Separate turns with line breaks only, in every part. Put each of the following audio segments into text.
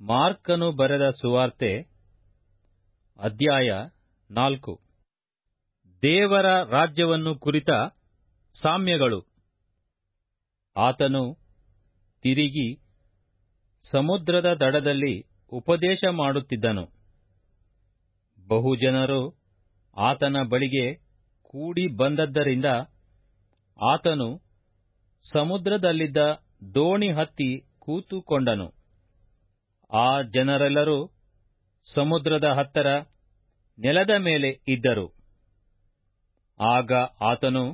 ಮಾರ್ಕನು ಬರೆದ ಸುವಾರ್ತೆ, ಅಧ್ಯಾಯ ನಾಲ್ಕು. ದೇವರ ರಾಜ್ಯವನ್ನು ಕುರಿತ ಸಾಮ್ಯಗಳು. ಆತನು ತಿರುಗಿ ಸಮುದ್ರದ ದಡದಲ್ಲಿ ಉಪದೇಶ ಮಾಡುತ್ತಿದ್ದನು. ಬಹುಜನರು ಆತನ ಬಳಿಗೆ ಕೂಡಿ ಬಂದದ್ದರಿಂದ ಆತನು ಸಮುದ್ರದಲ್ಲಿದ್ದ ದೋಣಿ ಹತ್ತಿ ಕೂತುಕೊಂಡನು. ಆ ಜನರೆಲ್ಲರೂ ಸಮುದ್ರದ ಹತ್ತರ ನೆಲದ ಮೇಲೆ ಇದ್ದರು. ಆಗ ಆತನು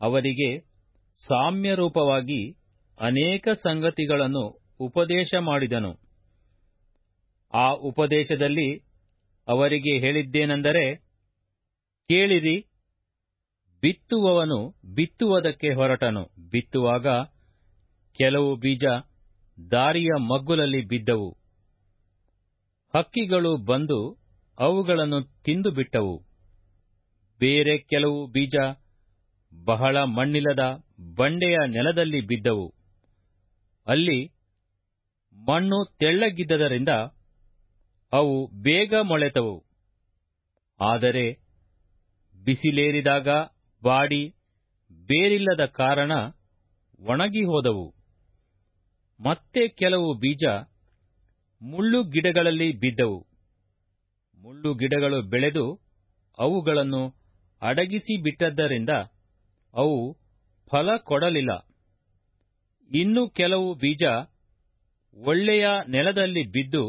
ಅವರಿಗೆ ಸಾಮ್ಯರೂಪವಾಗಿ ಅನೇಕ ಸಂಗತಿಗಳನ್ನು ಉಪದೇಶ ಮಾಡಿದನು. ಆ ಉಪದೇಶದಲ್ಲಿ ಅವರಿಗೆ ಹೇಳಿದ್ದೇನೆಂದರೆ, ಕೇಳಿರಿ, ಬಿತ್ತುವವನು ಬಿತ್ತುವುದಕ್ಕೆ ಹೊರಟನು. ಬಿತ್ತುವಾಗ ಕೆಲವು ಬೀಜ ದಾರಿಯ ಮಗ್ಗುಲಲ್ಲಿ ಬಿದ್ದವು. ಹಕ್ಕಿಗಳು ಬಂದು ಅವುಗಳನ್ನು ತಿಂದು ಬಿಟ್ಟವು. ಬೇರೆ ಕೆಲವು ಬೀಜ ಬಹಳ ಮಣ್ಣಿಲ್ಲದ ಬಂಡೆಯ ನೆಲದಲ್ಲಿ ಬಿದ್ದವು. ಅಲ್ಲಿ ಮಣ್ಣು ತೆಳ್ಳಗಿದ್ದರಿಂದ ಅವು ಬೇಗ ಮೊಳೆತವು. ಆದರೆ ಬಿಸಿಲೇರಿದಾಗ ಬಾಡಿ ಬೇರಿಲ್ಲದ ಕಾರಣ ಒಣಗಿ ಹೋದವು. ಮತ್ತೆ ಕೆಲವು ಬೀಜ ಮುಳ್ಳು ಗಿಡಗಳಲ್ಲಿ ಬಿದ್ದವು. ಮುಳ್ಳು ಗಿಡಗಳು ಬೆಳೆದು ಅವುಗಳನ್ನು ಅಡಗಿಸಿ ಬಿಟ್ಟದ್ದರಿಂದ ಅವು ಫಲ ಕೊಡಲಿಲ್ಲ. ಇನ್ನು ಕೆಲವು ಬೀಜ ಒಳ್ಳೆಯ ನೆಲದಲ್ಲಿ ಬಿದ್ದು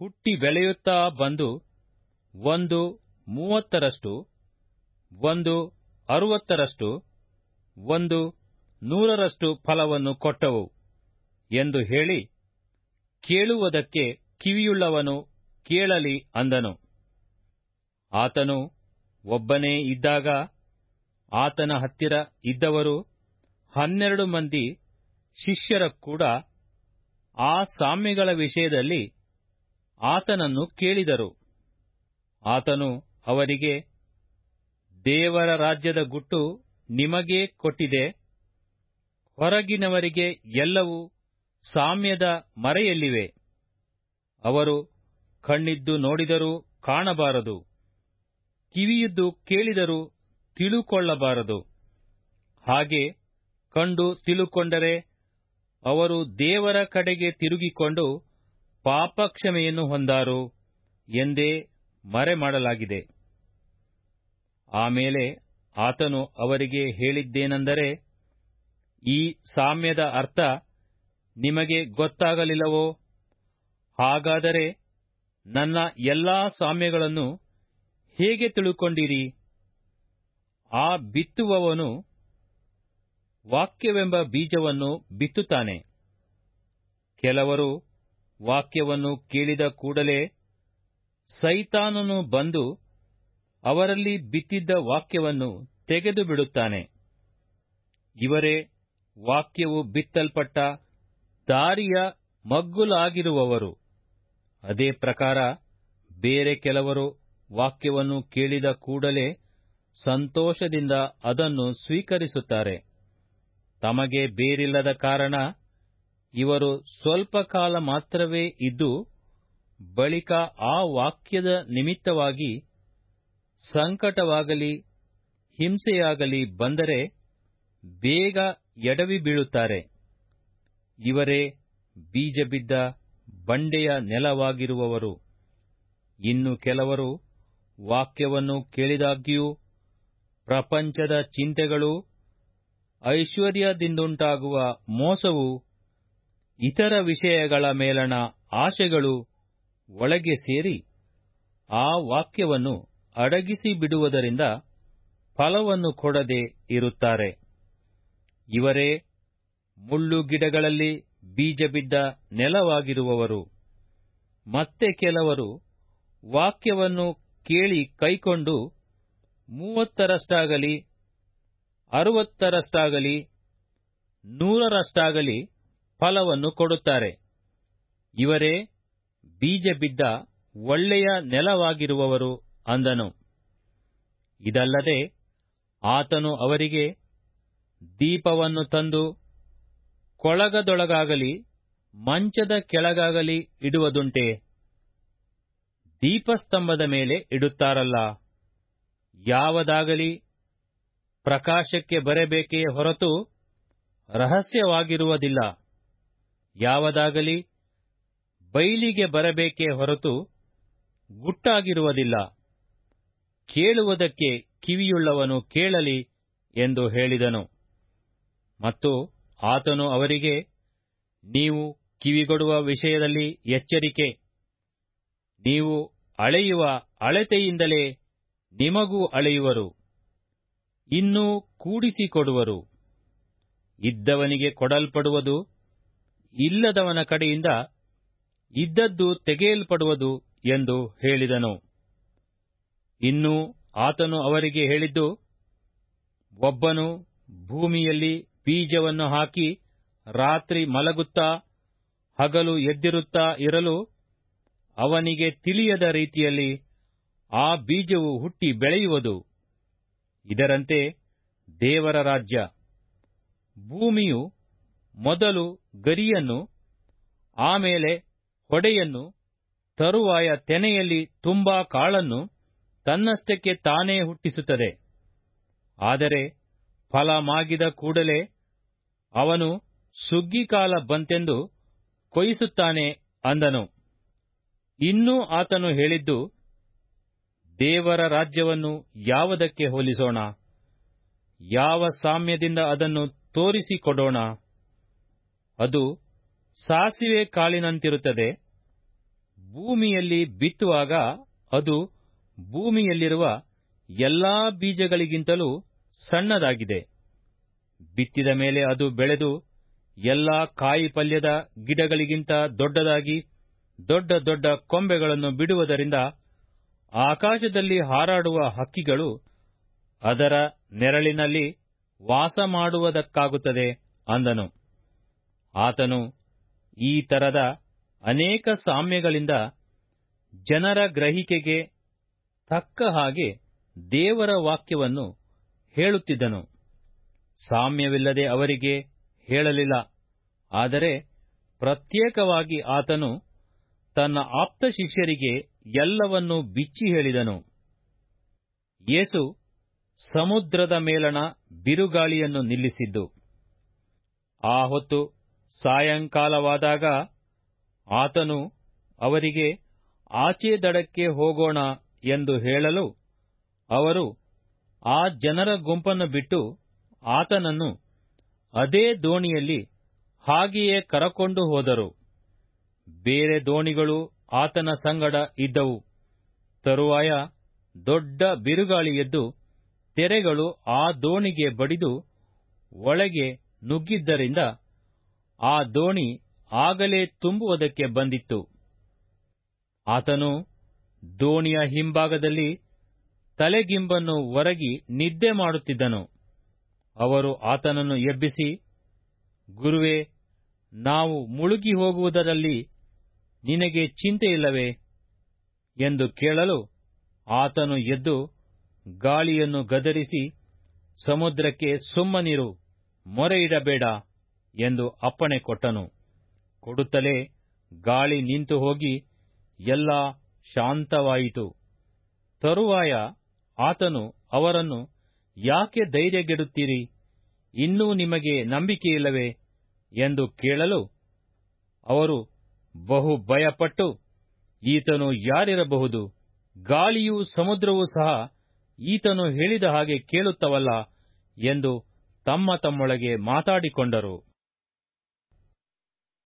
ಹುಟ್ಟಿ ಬೆಳೆಯುತ್ತಾ ಬಂದು ಒಂದು ಮೂವತ್ತರಷ್ಟು, ಒಂದು ಅರುವತ್ತರಷ್ಟು, ಒಂದು ನೂರರಷ್ಟು ಫಲವನ್ನು ಕೊಟ್ಟವು. ಎಂದು ಹೇಳಿ ಕೇಳುವುದಕ್ಕೆ ಕಿವಿಯುಳ್ಳವನು ಕೇಳಲಿ ಅಂದನು. ಆತನು ಒಬ್ಬನೇ ಇದ್ದಾಗ ಆತನ ಹತ್ತಿರ ಇದ್ದವರು ಹನ್ನೆರಡು ಮಂದಿ ಶಿಷ್ಯರ ಕೂಡ ಆ ಸಾಮ್ಯಗಳ ವಿಷಯದಲ್ಲಿ ಆತನನ್ನು ಕೇಳಿದರು. ಆತನು ಅವರಿಗೆ, ದೇವರ ರಾಜ್ಯದ ಗುಟ್ಟು ನಿಮಗೇ ಕೊಟ್ಟಿದೆ, ಹೊರಗಿನವರಿಗೆ ಎಲ್ಲವೂ ಸಾಮ್ಯದ ಮರೆಯಲ್ಲಿವೆ. ಅವರು ಕಣ್ಣಿದ್ದು ನೋಡಿದರೂ ಕಾಣಬಾರದು. ಕಿವಿಯಿದ್ದು ಕೇಳಿದರೂ ತಿಳುಕೊಳ್ಳಬಾರದು. ಹಾಗೆ ಕಂಡು ತಿಳುಕೊಂಡರೆ ಅವರು ದೇವರ ಕಡೆಗೆ ತಿರುಗಿಕೊಂಡು ಪಾಪಕ್ಷಮೆಯನ್ನು ಹೊಂದಾರು ಎಂದೇ ಮರೆ ಮಾಡಲಾಗಿದೆ. ಆಮೇಲೆ ಆತನು ಅವರಿಗೆ ಹೇಳಿದ್ದೇನೆಂದರೆ, ಈ ಸಾಮ್ಯದ ಅರ್ಥ ನಿಮಗೆ ಗೊತ್ತಾಗಲಿಲ್ಲವೋ? ಹಾಗಾದರೆ ನನ್ನ ಎಲ್ಲಾ ಸಾಮ್ಯಗಳನ್ನು ಹೇಗೆ ತಿಳುಕೊಂಡಿರಿ? ಆ ಬಿತ್ತುವವನು ವಾಕ್ಯವೆಂಬ ಬೀಜವನ್ನು ಬಿತ್ತುತ್ತಾನೆ. ಕೆಲವರು ವಾಕ್ಯವನ್ನು ಕೇಳಿದ ಕೂಡಲೇ ಸೈತಾನನು ಬಂದು ಅವರಲ್ಲಿ ಬಿತ್ತಿದ್ದ ವಾಕ್ಯವನ್ನು ತೆಗೆದು ಬಿಡುತ್ತಾನೆ ಇವರೇ ವಾಕ್ಯವು ಬಿತ್ತಲ್ಪಟ್ಟ ದಾರಿಯ ಮಗ್ಗುಲಾಗಿರುವವರು. ಅದೇ ಪ್ರಕಾರ ಬೇರೆ ಕೆಲವರು ವಾಕ್ಯವನ್ನು ಕೇಳಿದ ಕೂಡಲೇ ಸಂತೋಷದಿಂದ ಅದನ್ನು ಸ್ವೀಕರಿಸುತ್ತಾರೆ. ತಮಗೆ ಬೇರಿಲ್ಲದ ಕಾರಣ ಇವರು ಸ್ವಲ್ಪ ಕಾಲ ಮಾತ್ರವೇ ಇದ್ದು, ಬಳಿಕ ಆ ವಾಕ್ಯದ ನಿಮಿತ್ತವಾಗಿ ಸಂಕಟವಾಗಲಿ, ಹಿಂಸೆಯಾಗಲಿ ಬಂದರೆ ಬೇಗ ಎಡವಿ ಬೀಳುತ್ತಾರೆ. ಇವರೇ ಬೀಜ ಬಿದ್ದ ಬಂಡೆಯ ನೆಲವಾಗಿರುವವರು. ಇನ್ನು ಕೆಲವರು ವಾಕ್ಯವನ್ನು ಕೇಳಿದಾಗ್ಯೂ ಪ್ರಪಂಚದ ಚಿಂತೆಗಳು ಐಶ್ವರ್ಯದಿಂದಂಟಾಗುವ ಮೋಸವು ಇತರ ವಿಷಯಗಳ ಮೇಲಣ ಆಶೆಗಳು ಒಳಗೆ ಸೇರಿ ಆ ವಾಕ್ಯವನ್ನು ಅಡಗಿಸಿ ಬಿಡುವುದರಿಂದ ಫಲವನ್ನು ಕೊಡದೆ ಇರುತ್ತಾರೆ. ಇವರೇ ಮುಳ್ಳು ಗಿಡಗಳಲ್ಲಿ ಬೀಜ ಬಿದ್ದ ನೆಲವಾಗಿರುವವರು. ಮತ್ತೆ ಕೆಲವರು ವಾಕ್ಯವನ್ನು ಕೇಳಿ ಕೈಕೊಂಡು ಮೂವತ್ತರಷ್ಟಾಗಲಿ, ಅರುವತ್ತರಷ್ಟಾಗಲಿ, ನೂರರಷ್ಟಾಗಲಿ ಫಲವನ್ನು ಕೊಡುತ್ತಾರೆ. ಇವರೇ ಬೀಜ ಬಿದ್ದ ಒಳ್ಳೆಯ ನೆಲವಾಗಿರುವವರು ಅಂದನು. ಇದಲ್ಲದೆ ಆತನು ಅವರಿಗೆ ದೀಪವನ್ನು ತಂದು ಕೊಳಗದೊಳಗಾಗಲಿ, ಮಂಚದ ಕೆಳಗಾಗಲಿ ಇಡುವುದುಂಟೆ. ದೀಪಸ್ತಂಭದ ಮೇಲೆ ಇಡುತ್ತಾರಲ್ಲ. ಯಾವದಾಗಲಿ ಪ್ರಕಾಶಕ್ಕೆ ಬರಬೇಕೇ ಹೊರತು ರಹಸ್ಯವಾಗಿರುವುದಿಲ್ಲ. ಯಾವದಾಗಲಿ ಬೈಲಿಗೆ ಬರಬೇಕೇ ಹೊರತು ಗುಟ್ಟಾಗಿರುವುದಿಲ್ಲ. ಕೇಳುವುದಕ್ಕೆ ಕಿವಿಯುಳ್ಳವನು ಕೇಳಲಿ ಎಂದು ಹೇಳಿದನು. ಮತ್ತು ಆತನು ಅವರಿಗೆ, ನೀವು ಕಿವಿಗೊಡುವ ವಿಷಯದಲ್ಲಿ ಎಚ್ಚರಿಕೆ. ನೀವು ಅಳೆಯುವ ಅಳತೆಯಿಂದಲೇ ನಿಮಗೂ ಅಳೆಯುವರು. ಇನ್ನೂ ಕೂಡಿಸಿಕೊಡುವರು. ಇದ್ದವನಿಗೆ ಕೊಡಲ್ಪಡುವುದು ಇಲ್ಲದವನ ಕಡೆಯಿಂದ ಇದ್ದದ್ದು ತೆಗೆಯಲ್ಪಡುವುದು ಎಂದು ಹೇಳಿದನು. ಇನ್ನು ಆತನು ಅವರಿಗೆ ಹೇಳಿದ್ದು, ಒಬ್ಬನು ಭೂಮಿಯಲ್ಲಿ ಬೀಜವನ್ನು ಹಾಕಿ ರಾತ್ರಿ ಮಲಗುತ್ತಾ, ಹಗಲು ಎದ್ದಿರುತ್ತಾ ಇರಲು ಅವನಿಗೆ ತಿಳಿಯದ ರೀತಿಯಲ್ಲಿ ಆ ಬೀಜವು ಹುಟ್ಟಿ ಬೆಳೆಯುವುದು. ಇದರಂತೆ ದೇವರ ರಾಜ್ಯ. ಭೂಮಿಯು ಮೊದಲು ಗರಿಯನ್ನು, ಆಮೇಲೆ ಹೊಡೆಯನ್ನು, ತರುವಾಯ ತೆನೆಯಲ್ಲಿ ತುಂಬಾ ಕಾಳನ್ನು ತನ್ನಷ್ಟಕ್ಕೆ ತಾನೇ ಹುಟ್ಟಿಸುತ್ತದೆ. ಆದರೆ ಫಲ ಮಾಗಿದ ಕೂಡಲೇ ಅವನು ಸುಗ್ಗಿಕಾಲ ಬಂತೆಂದು ಕೊಯಿಸುತ್ತಾನೆ ಅಂದನು. ಇನ್ನೂ ಆತನು ಹೇಳಿದ್ದು, ದೇವರ ರಾಜ್ಯವನ್ನು ಯಾವುದಕ್ಕೆ ಹೋಲಿಸೋಣ? ಯಾವ ಸಾಮ್ಯದಿಂದ ಅದನ್ನು ತೋರಿಸಿಕೊಡೋಣ? ಅದು ಸಾಸಿವೆ ಕಾಳಿನಂತಿರುತ್ತದೆ. ಭೂಮಿಯಲ್ಲಿ ಬಿತ್ತುವಾಗ ಅದು ಭೂಮಿಯಲ್ಲಿರುವ ಎಲ್ಲಾ ಬೀಜಗಳಿಗಿಂತಲೂ ಸಣ್ಣದಾಗಿದೆ. ಬಿತ್ತಿದ ಮೇಲೆ ಅದು ಬೆಳೆದು ಎಲ್ಲಾ ಕಾಯಿಪಲ್ಯದ ಗಿಡಗಳಿಗಿಂತ ದೊಡ್ಡದಾಗಿ ದೊಡ್ಡ ದೊಡ್ಡ ಕೊಂಬೆಗಳನ್ನು ಬಿಡುವುದರಿಂದ ಆಕಾಶದಲ್ಲಿ ಹಾರಾಡುವ ಹಕ್ಕಿಗಳು ಅದರ ನೆರಳಿನಲ್ಲಿ ವಾಸ ಮಾಡುವುದಕ್ಕಾಗುತ್ತದೆ ಅಂದನು. ಆತನು ಈ ತರದ ಅನೇಕ ಸಾಮ್ಯಗಳಿಂದ ಜನರ ಗ್ರಹಿಕೆಗೆ ತಕ್ಕ ಹಾಗೆ ದೇವರ ವಾಕ್ಯವನ್ನು ಹೇಳುತ್ತಿದ್ದನು. ಸಾಮ್ಯವಿಲ್ಲದೆ ಅವರಿಗೆ ಹೇಳಲಿಲ್ಲ. ಆದರೆ ಪ್ರತ್ಯೇಕವಾಗಿ ಆತನು ತನ್ನ ಆಪ್ತ ಶಿಷ್ಯರಿಗೆ ಎಲ್ಲವನ್ನೂ ಬಿಚ್ಚಿ ಹೇಳಿದನು. ಯೇಸು ಸಮುದ್ರದ ಮೇಲಣ ಬಿರುಗಾಳಿಯನ್ನು ನಿಲ್ಲಿಸಿದ್ದು. ಆ ಹೊತ್ತು ಸಾಯಂಕಾಲವಾದಾಗ ಆತನು ಅವರಿಗೆ, ಆಚೆ ದಡಕ್ಕೆ ಹೋಗೋಣ ಎಂದು ಹೇಳಲು ಅವರು ಆ ಜನರ ಗುಂಪನ್ನು ಬಿಟ್ಟು ಆತನನ್ನು ಅದೇ ದೋಣಿಯಲ್ಲಿ ಹಾಗೆಯೇ ಕರಕೊಂಡು ಹೋದರು. ಬೇರೆ ದೋಣಿಗಳು ಆತನ ಸಂಗಡ ಇದ್ದವು. ತರುವಾಯ ದೊಡ್ಡ ಬಿರುಗಾಳಿ ಎದ್ದು ತೆರೆಗಳು ಆ ದೋಣಿಗೆ ಬಡಿದು ಒಳಗೆ ನುಗ್ಗಿದ್ದರಿಂದ ಆ ದೋಣಿ ಆಗಲೇ ತುಂಬುವುದಕ್ಕೆ ಬಂದಿತ್ತು. ಆತನು ದೋಣಿಯ ಹಿಂಭಾಗದಲ್ಲಿ ತಲೆಗಿಂಬನ್ನು ಒರಗಿ ನಿದ್ದೆ ಮಾಡುತ್ತಿದ್ದನು. ಅವರು ಆತನನ್ನು ಎಬ್ಬಿಸಿ, ಗುರುವೇ, ನಾವು ಮುಳುಗಿ ಹೋಗುವುದರಲ್ಲಿ ನಿನಗೆ ಚಿಂತೆಯಿಲ್ಲವೇ ಎಂದು ಕೇಳಲು ಆತನು ಎದ್ದು ಗಾಳಿಯನ್ನು ಗದರಿಸಿ, ಸಮುದ್ರಕ್ಕೆ ಸುಮ್ಮನಿರು, ಮೊರೆಯಿಡಬೇಡ ಎಂದು ಅಪ್ಪಣೆ ಕೊಟ್ಟನು. ಕೊಡುತ್ತಲೇ ಗಾಳಿ ನಿಂತು ಹೋಗಿ ಎಲ್ಲ ಶಾಂತವಾಯಿತು. ತರುವಾಯ ಆತನು ಅವರನ್ನು, ಯಾಕೆ ಧೈರ್ಯಗೆಡುತ್ತೀರಿ? ಇನ್ನೂ ನಿಮಗೆ ನಂಬಿಕೆಯಿಲ್ಲವೇ ಎಂದು ಕೇಳಲು ಅವರು ಬಹು ಭಯಪಟ್ಟು ಈತನು ಯಾರಿರಬಹುದು? ಗಾಳಿಯೂ ಸಮುದ್ರವೂ ಸಹ ಈತನು ಹೇಳಿದ ಹಾಗೆ ಕೇಳುತ್ತವಲ್ಲ ಎಂದು ತಮ್ಮ ತಮ್ಮೊಳಗೆ ಮಾತಾಡಿಕೊಂಡರು.